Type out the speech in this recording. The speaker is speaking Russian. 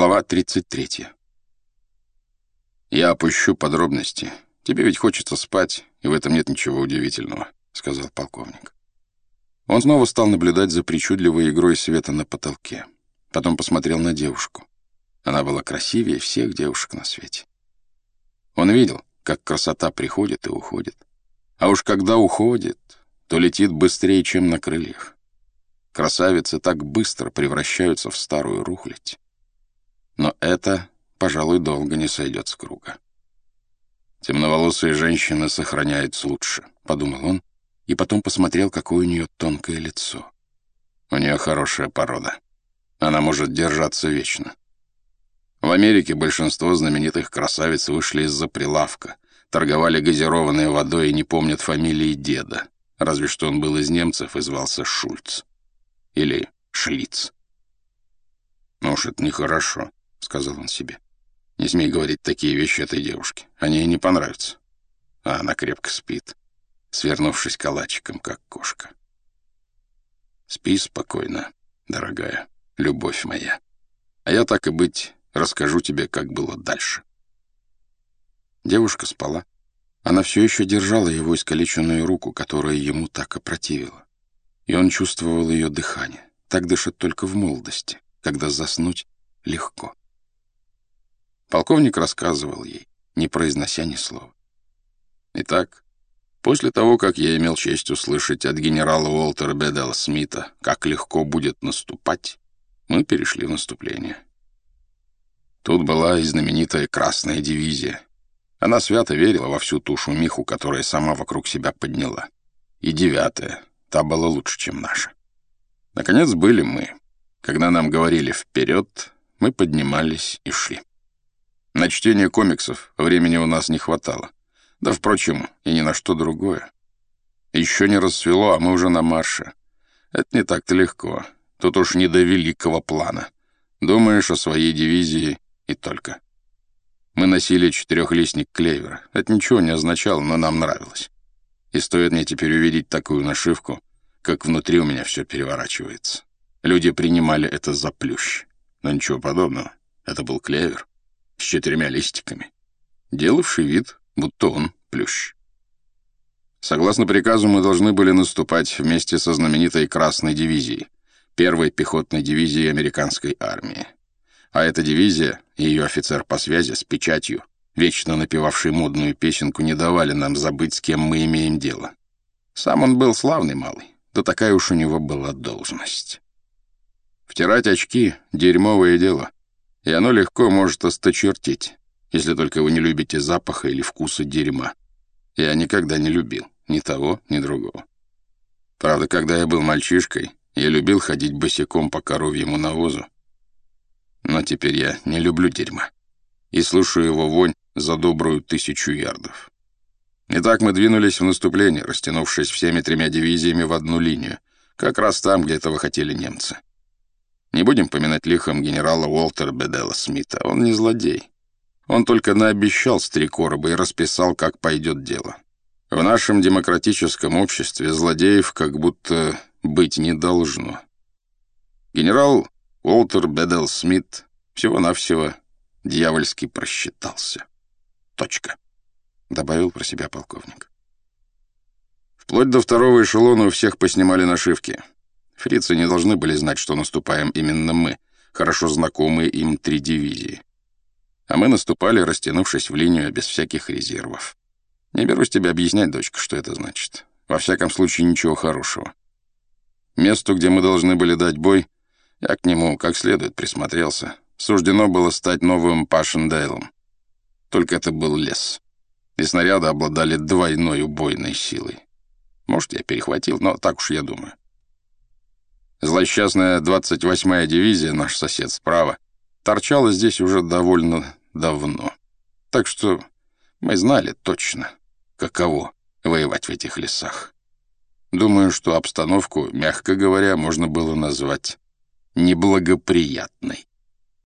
Глава 33. «Я опущу подробности. Тебе ведь хочется спать, и в этом нет ничего удивительного», — сказал полковник. Он снова стал наблюдать за причудливой игрой света на потолке. Потом посмотрел на девушку. Она была красивее всех девушек на свете. Он видел, как красота приходит и уходит. А уж когда уходит, то летит быстрее, чем на крыльях. Красавицы так быстро превращаются в старую рухлядь. Но это, пожалуй, долго не сойдет с круга. «Темноволосые женщины сохраняются лучше», — подумал он, и потом посмотрел, какое у нее тонкое лицо. У нее хорошая порода. Она может держаться вечно. В Америке большинство знаменитых красавиц вышли из-за прилавка, торговали газированной водой и не помнят фамилии деда, разве что он был из немцев и звался Шульц. Или Шлиц. Ну уж это нехорошо, сказал он себе. Не смей говорить такие вещи этой девушке. Они ей не понравятся. А она крепко спит, свернувшись калачиком, как кошка. Спи спокойно, дорогая, любовь моя. А я, так и быть, расскажу тебе, как было дальше. Девушка спала. Она все еще держала его искалеченную руку, которая ему так опротивила и он чувствовал ее дыхание. Так дышит только в молодости, когда заснуть легко. Полковник рассказывал ей, не произнося ни слова. Итак, после того, как я имел честь услышать от генерала Уолтера Бедела Смита, как легко будет наступать, мы перешли в наступление. Тут была и знаменитая Красная дивизия. Она свято верила во всю ту шумиху, которая сама вокруг себя подняла. И девятая, Та была лучше, чем наша. Наконец были мы. Когда нам говорили «вперед», мы поднимались и шли. На чтение комиксов времени у нас не хватало. Да, впрочем, и ни на что другое. Еще не рассвело, а мы уже на марше. Это не так-то легко. Тут уж не до великого плана. Думаешь о своей дивизии и только. Мы носили четырехлистник клевера. Это ничего не означало, но нам нравилось. И стоит мне теперь увидеть такую нашивку, как внутри у меня все переворачивается. Люди принимали это за плющ. Но ничего подобного. Это был клевер четырьмя листиками, делавший вид, будто он плющ. Согласно приказу, мы должны были наступать вместе со знаменитой Красной дивизией, первой пехотной дивизией американской армии. А эта дивизия и ее офицер по связи с печатью вечно напевавший модную песенку, не давали нам забыть, с кем мы имеем дело. Сам он был славный малый, да такая уж у него была должность. Втирать очки — дерьмовое дело, и оно легко может осточертить, если только вы не любите запаха или вкуса дерьма. Я никогда не любил ни того, ни другого. Правда, когда я был мальчишкой, я любил ходить босиком по коровьему навозу. Но теперь я не люблю дерьма и слышу его вонь за добрую тысячу ярдов. Итак, мы двинулись в наступление, растянувшись всеми тремя дивизиями в одну линию, как раз там, где этого хотели немцы. Не будем поминать лихом генерала Уолтера Бедела Смита, он не злодей. Он только наобещал с три короба и расписал, как пойдет дело. В нашем демократическом обществе злодеев как будто быть не должно. Генерал Уолтер Бедел Смит всего-навсего дьявольски просчитался. Точка. Добавил про себя полковник. Вплоть до второго эшелона у всех поснимали нашивки. Фрицы не должны были знать, что наступаем именно мы, хорошо знакомые им три дивизии. А мы наступали, растянувшись в линию без всяких резервов. Не берусь тебе объяснять, дочка, что это значит. Во всяком случае, ничего хорошего. Месту, где мы должны были дать бой, я к нему как следует присмотрелся, суждено было стать новым Пашендейлом. Только это был лес, и снаряды обладали двойной убойной силой. Может, я перехватил, но так уж я думаю. Злосчастная 28-я дивизия, наш сосед справа, торчала здесь уже довольно давно. Так что мы знали точно, каково воевать в этих лесах. Думаю, что обстановку, мягко говоря, можно было назвать неблагоприятной.